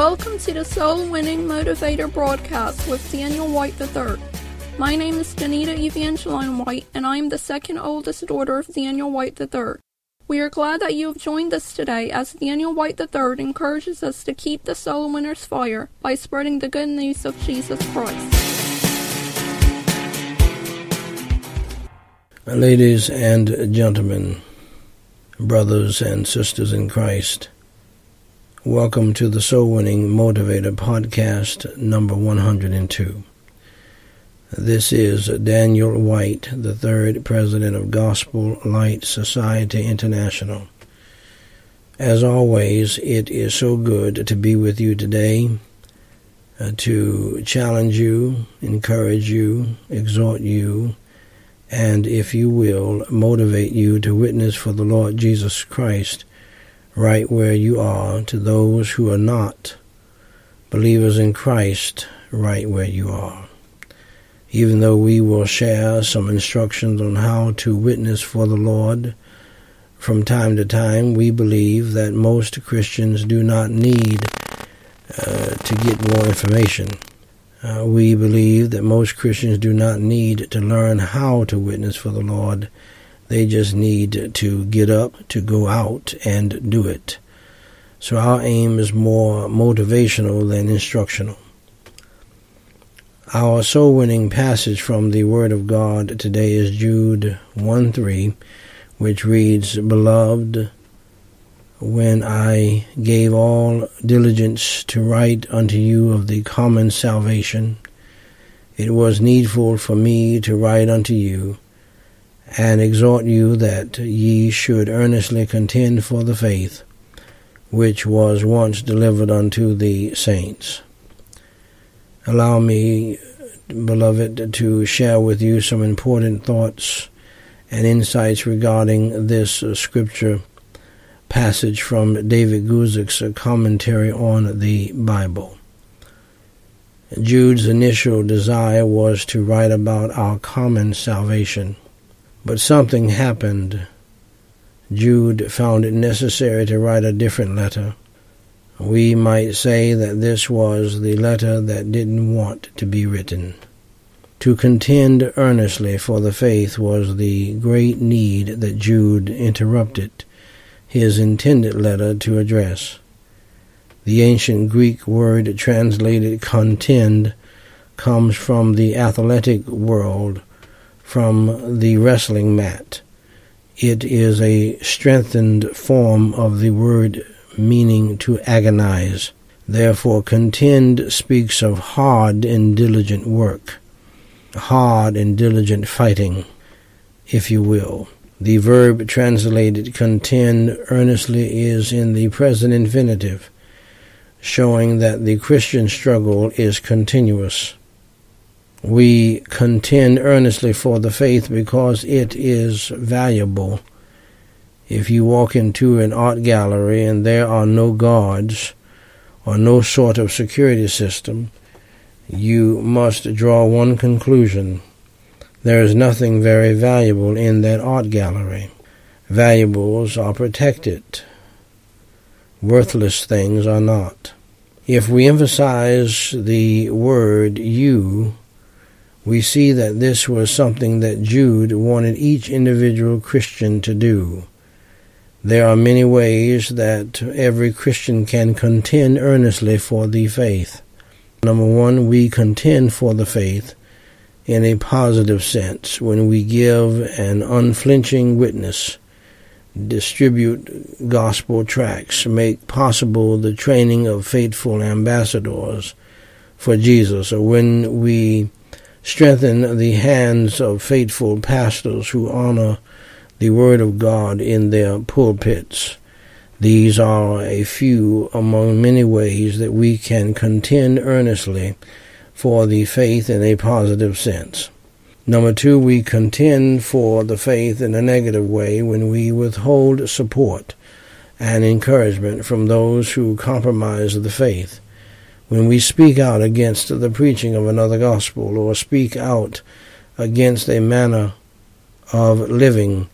Welcome to the Soul Winning Motivator broadcast with Daniel White III. My name is Danita Evangeline White, and I am the second oldest daughter of Daniel White III. We are glad that you have joined us today as Daniel White III encourages us to keep the soul winner's fire by spreading the good news of Jesus Christ. Ladies and gentlemen, brothers and sisters in Christ, welcome to the Soul Winning Motivator podcast number 102. This is Daniel White, the third president of Gospel Light Society International. As always, it is so good to be with you today, uh, to challenge you, encourage you, exhort you, and, if you will, motivate you to witness for the Lord Jesus Christ right where you are to those who are not believers in Christ right where you are even though we will share some instructions on how to witness for the Lord from time to time, we believe that most Christians do not need uh, to get more information. Uh, we believe that most Christians do not need to learn how to witness for the Lord. They just need to get up, to go out, and do it. So our aim is more motivational than instructional. Our soul winning passage from the Word of God today is Jude 1 3, which reads, Beloved, when I gave all diligence to write unto you of the common salvation, it was needful for me to write unto you and exhort you that ye should earnestly contend for the faith which was once delivered unto the saints. Allow me, beloved, to share with you some important thoughts and insights regarding this uh, scripture passage from David Guzik's commentary on the Bible. Jude's initial desire was to write about our common salvation, but something happened. Jude found it necessary to write a different letter we might say that this was the letter that didn't want to be written. To contend earnestly for the faith was the great need that Jude interrupted his intended letter to address. The ancient Greek word translated contend comes from the athletic world, from the wrestling mat. It is a strengthened form of the word meaning to agonize. Therefore, contend speaks of hard and diligent work, hard and diligent fighting, if you will. The verb translated contend earnestly is in the present infinitive, showing that the Christian struggle is continuous. We contend earnestly for the faith because it is valuable if you walk into an art gallery and there are no guards or no sort of security system, you must draw one conclusion. There is nothing very valuable in that art gallery. Valuables are protected. Worthless things are not. If we emphasize the word you, we see that this was something that Jude wanted each individual Christian to do. There are many ways that every Christian can contend earnestly for the faith. Number one, we contend for the faith in a positive sense when we give an unflinching witness, distribute gospel tracts, make possible the training of faithful ambassadors for Jesus, or when we strengthen the hands of faithful pastors who honor the Word of God in their pulpits. These are a few among many ways that we can contend earnestly for the faith in a positive sense. Number two, we contend for the faith in a negative way when we withhold support and encouragement from those who compromise the faith. When we speak out against the preaching of another gospel or speak out against a manner of living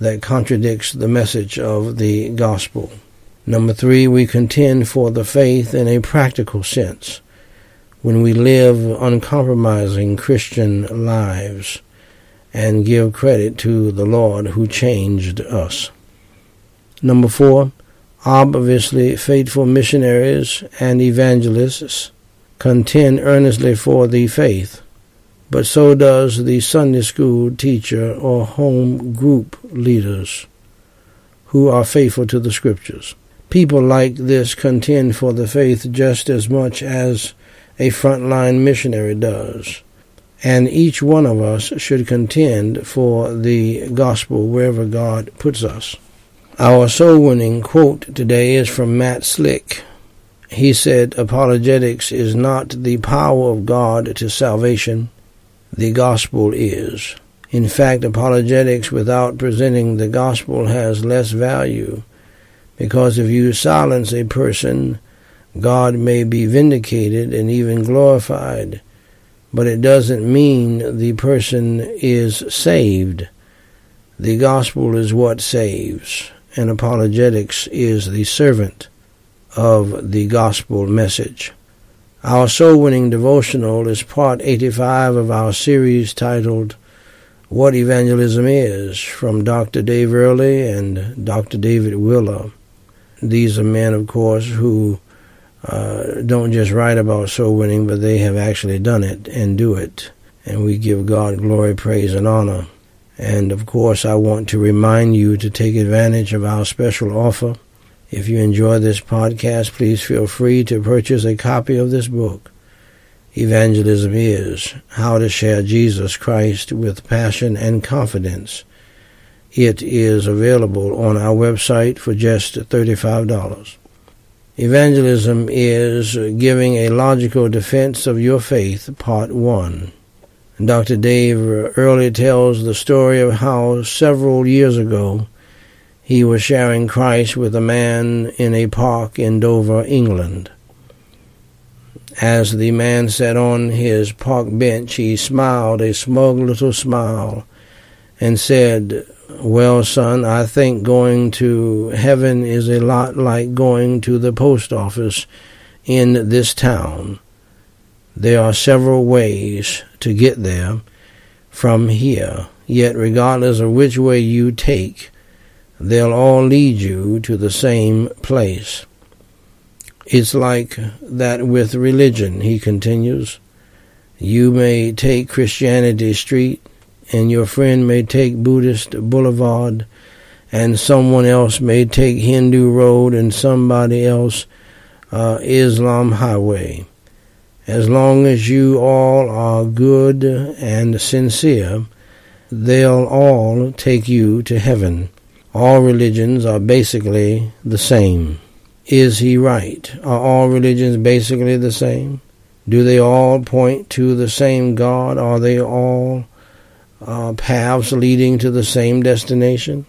that contradicts the message of the gospel. Number three, we contend for the faith in a practical sense when we live uncompromising Christian lives and give credit to the Lord who changed us. Number four, obviously faithful missionaries and evangelists contend earnestly for the faith, but so does the Sunday school teacher or home group leaders who are faithful to the scriptures. People like this contend for the faith just as much as a frontline missionary does and each one of us should contend for the gospel wherever God puts us. Our soul winning quote today is from Matt Slick. He said, Apologetics is not the power of God to salvation, the gospel is. In fact, apologetics without presenting the gospel has less value because if you silence a person, God may be vindicated and even glorified but it doesn't mean the person is saved. The gospel is what saves, and apologetics is the servant of the gospel message. Our soul winning devotional is part 85 of our series titled What Evangelism Is from Dr. Dave Earley and Dr. David Wheeler. These are men, of course, who uh, don't just write about soul winning, but they have actually done it and do it. And we give God glory, praise, and honor. And of course, I want to remind you to take advantage of our special offer. If you enjoy this podcast, please feel free to purchase a copy of this book. Evangelism is How to Share Jesus Christ with Passion and Confidence. It is available on our website for just $35. Evangelism is giving a logical defense of your faith, part one. Dr. Dave uh, Earley tells the story of how several years ago he was sharing Christ with a man in a park in Dover, England. As the man sat on his park bench, he smiled a smug little smile and said, well, son, I think going to heaven is a lot like going to the post office in this town. There are several ways to get there from here, yet, regardless of which way you take, they'll all lead you to the same place. It's like that with religion, he continues. You may take Christianity Street and your friend may take Buddhist Boulevard, and someone else may take Hindu Road, and somebody else uh, Islam Highway. As long as you all are good and sincere, they'll all take you to heaven. All religions are basically the same. Is he right? Are all religions basically the same? Do they all point to the same God? Are they all uh, paths leading to the same destination.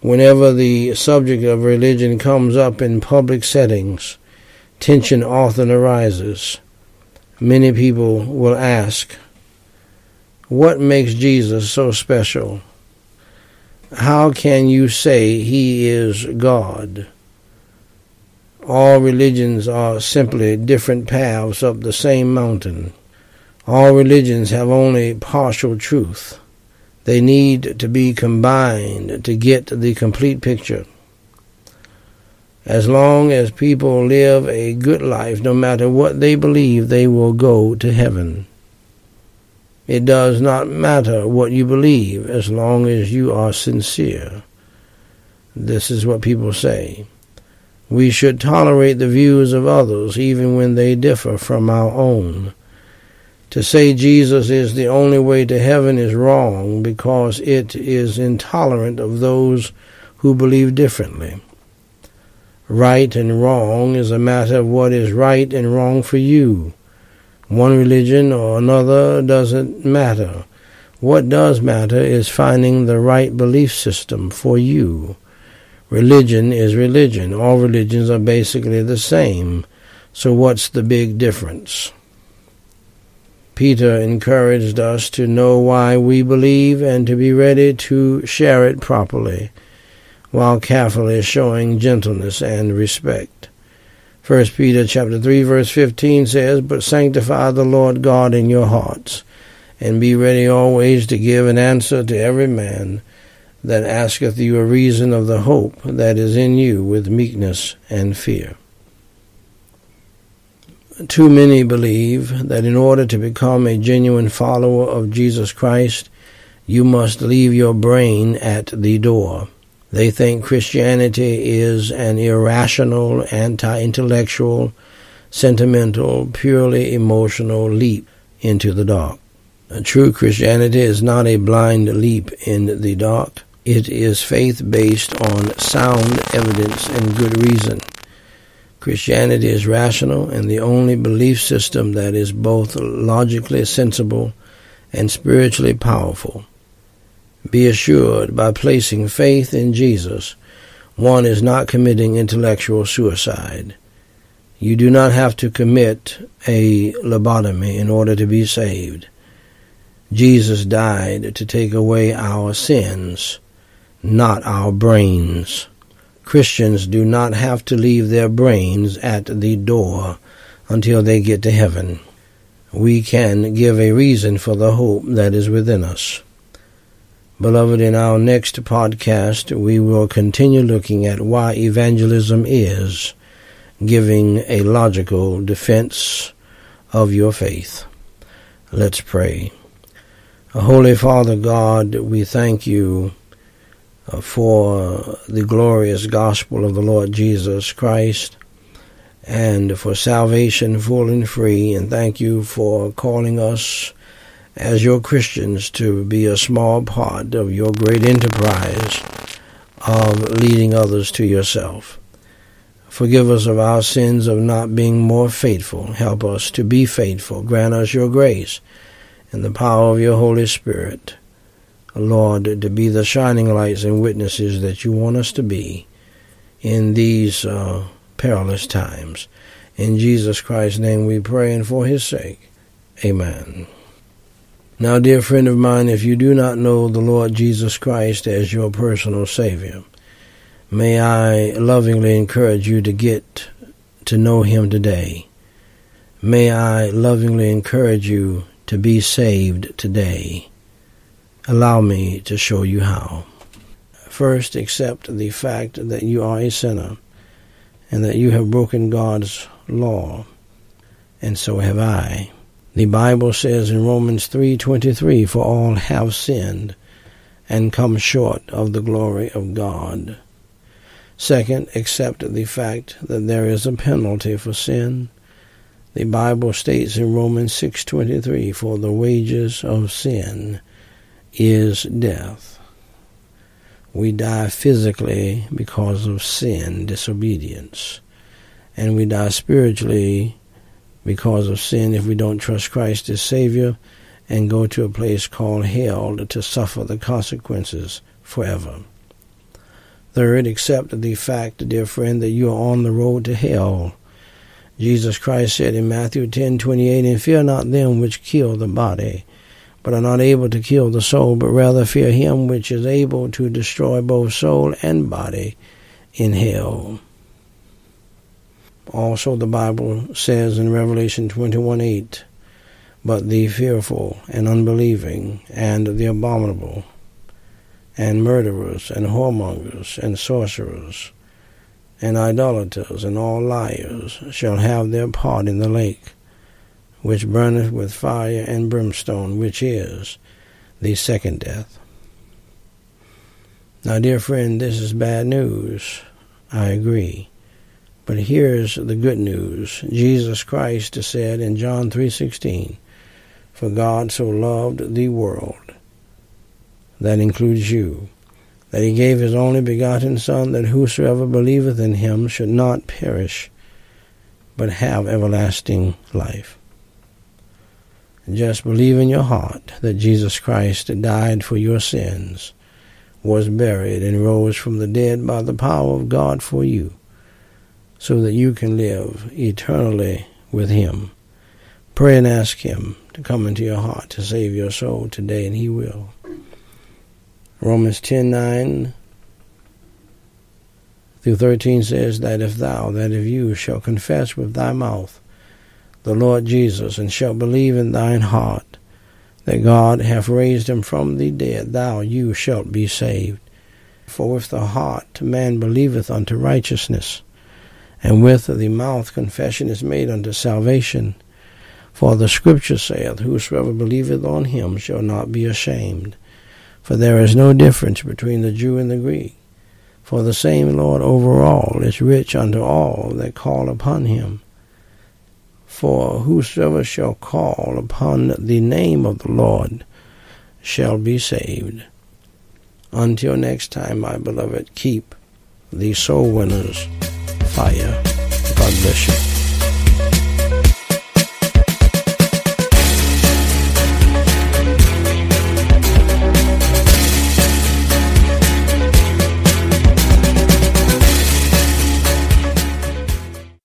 Whenever the subject of religion comes up in public settings, tension often arises. Many people will ask, What makes Jesus so special? How can you say he is God? All religions are simply different paths up the same mountain. All religions have only partial truth. They need to be combined to get the complete picture. As long as people live a good life, no matter what they believe, they will go to heaven. It does not matter what you believe as long as you are sincere. This is what people say. We should tolerate the views of others even when they differ from our own. To say Jesus is the only way to heaven is wrong because it is intolerant of those who believe differently. Right and wrong is a matter of what is right and wrong for you. One religion or another doesn't matter. What does matter is finding the right belief system for you. Religion is religion. All religions are basically the same. So what's the big difference? Peter encouraged us to know why we believe and to be ready to share it properly. While carefully showing gentleness and respect. 1 Peter chapter 3 verse 15 says, But sanctify the Lord God in your hearts, and be ready always to give an answer to every man that asketh you a reason of the hope that is in you with meekness and fear. Too many believe that in order to become a genuine follower of Jesus Christ, you must leave your brain at the door. They think Christianity is an irrational, anti intellectual, sentimental, purely emotional leap into the dark. A true Christianity is not a blind leap in the dark. It is faith based on sound evidence and good reason. Christianity is rational and the only belief system that is both logically sensible and spiritually powerful. Be assured, by placing faith in Jesus, one is not committing intellectual suicide. You do not have to commit a lobotomy in order to be saved. Jesus died to take away our sins, not our brains. Christians do not have to leave their brains at the door until they get to heaven. We can give a reason for the hope that is within us. Beloved, in our next podcast, we will continue looking at why evangelism is, giving a logical defense of your faith. Let's pray. Holy Father God, we thank you uh, for the glorious gospel of the Lord Jesus Christ and for salvation full and free, and thank you for calling us as your Christians to be a small part of your great enterprise of leading others to yourself. Forgive us of our sins of not being more faithful. Help us to be faithful. Grant us your grace and the power of your Holy Spirit. Lord, to be the shining lights and witnesses that you want us to be in these uh, perilous times. In Jesus Christ's name we pray and for his sake. Amen. Now, dear friend of mine, if you do not know the Lord Jesus Christ as your personal Savior, may I lovingly encourage you to get to know Him today. May I lovingly encourage you to be saved today. Allow me to show you how. First, accept the fact that you are a sinner and that you have broken God's law, and so have I. The Bible says in Romans 3:23, "For all have sinned and come short of the glory of God." Second, accept the fact that there is a penalty for sin. The Bible states in Romans 6:23, "For the wages of sin is death." We die physically because of sin, disobedience, and we die spiritually because of sin if we don't trust Christ as Savior and go to a place called hell to suffer the consequences forever. Third, accept the fact, dear friend, that you are on the road to hell. Jesus Christ said in Matthew 10:28, "And fear not them which kill the body, but are not able to kill the soul, but rather fear him which is able to destroy both soul and body in hell." Also, the Bible says in Revelation 21 8, But the fearful and unbelieving, and the abominable, and murderers, and whoremongers, and sorcerers, and idolaters, and all liars shall have their part in the lake, which burneth with fire and brimstone, which is the second death. Now, dear friend, this is bad news. I agree. But here's the good news. Jesus Christ said in John 3:16, "For God so loved the world, that includes you, that he gave his only begotten Son, that whosoever believeth in him should not perish, but have everlasting life." Just believe in your heart that Jesus Christ died for your sins, was buried, and rose from the dead by the power of God for you so that you can live eternally with Him. Pray and ask Him to come into your heart to save your soul today, and He will. Romans 10 9 through 13 says that if thou, that if you, shall confess with thy mouth the Lord Jesus, and shalt believe in thine heart that God hath raised him from the dead, thou, you shalt be saved. For with the heart man believeth unto righteousness, and with the mouth confession is made unto salvation. For the Scripture saith, Whosoever believeth on him shall not be ashamed. For there is no difference between the Jew and the Greek. For the same Lord over all is rich unto all that call upon him. For whosoever shall call upon the name of the Lord shall be saved. Until next time, my beloved, keep the soul winners fire. God bless you.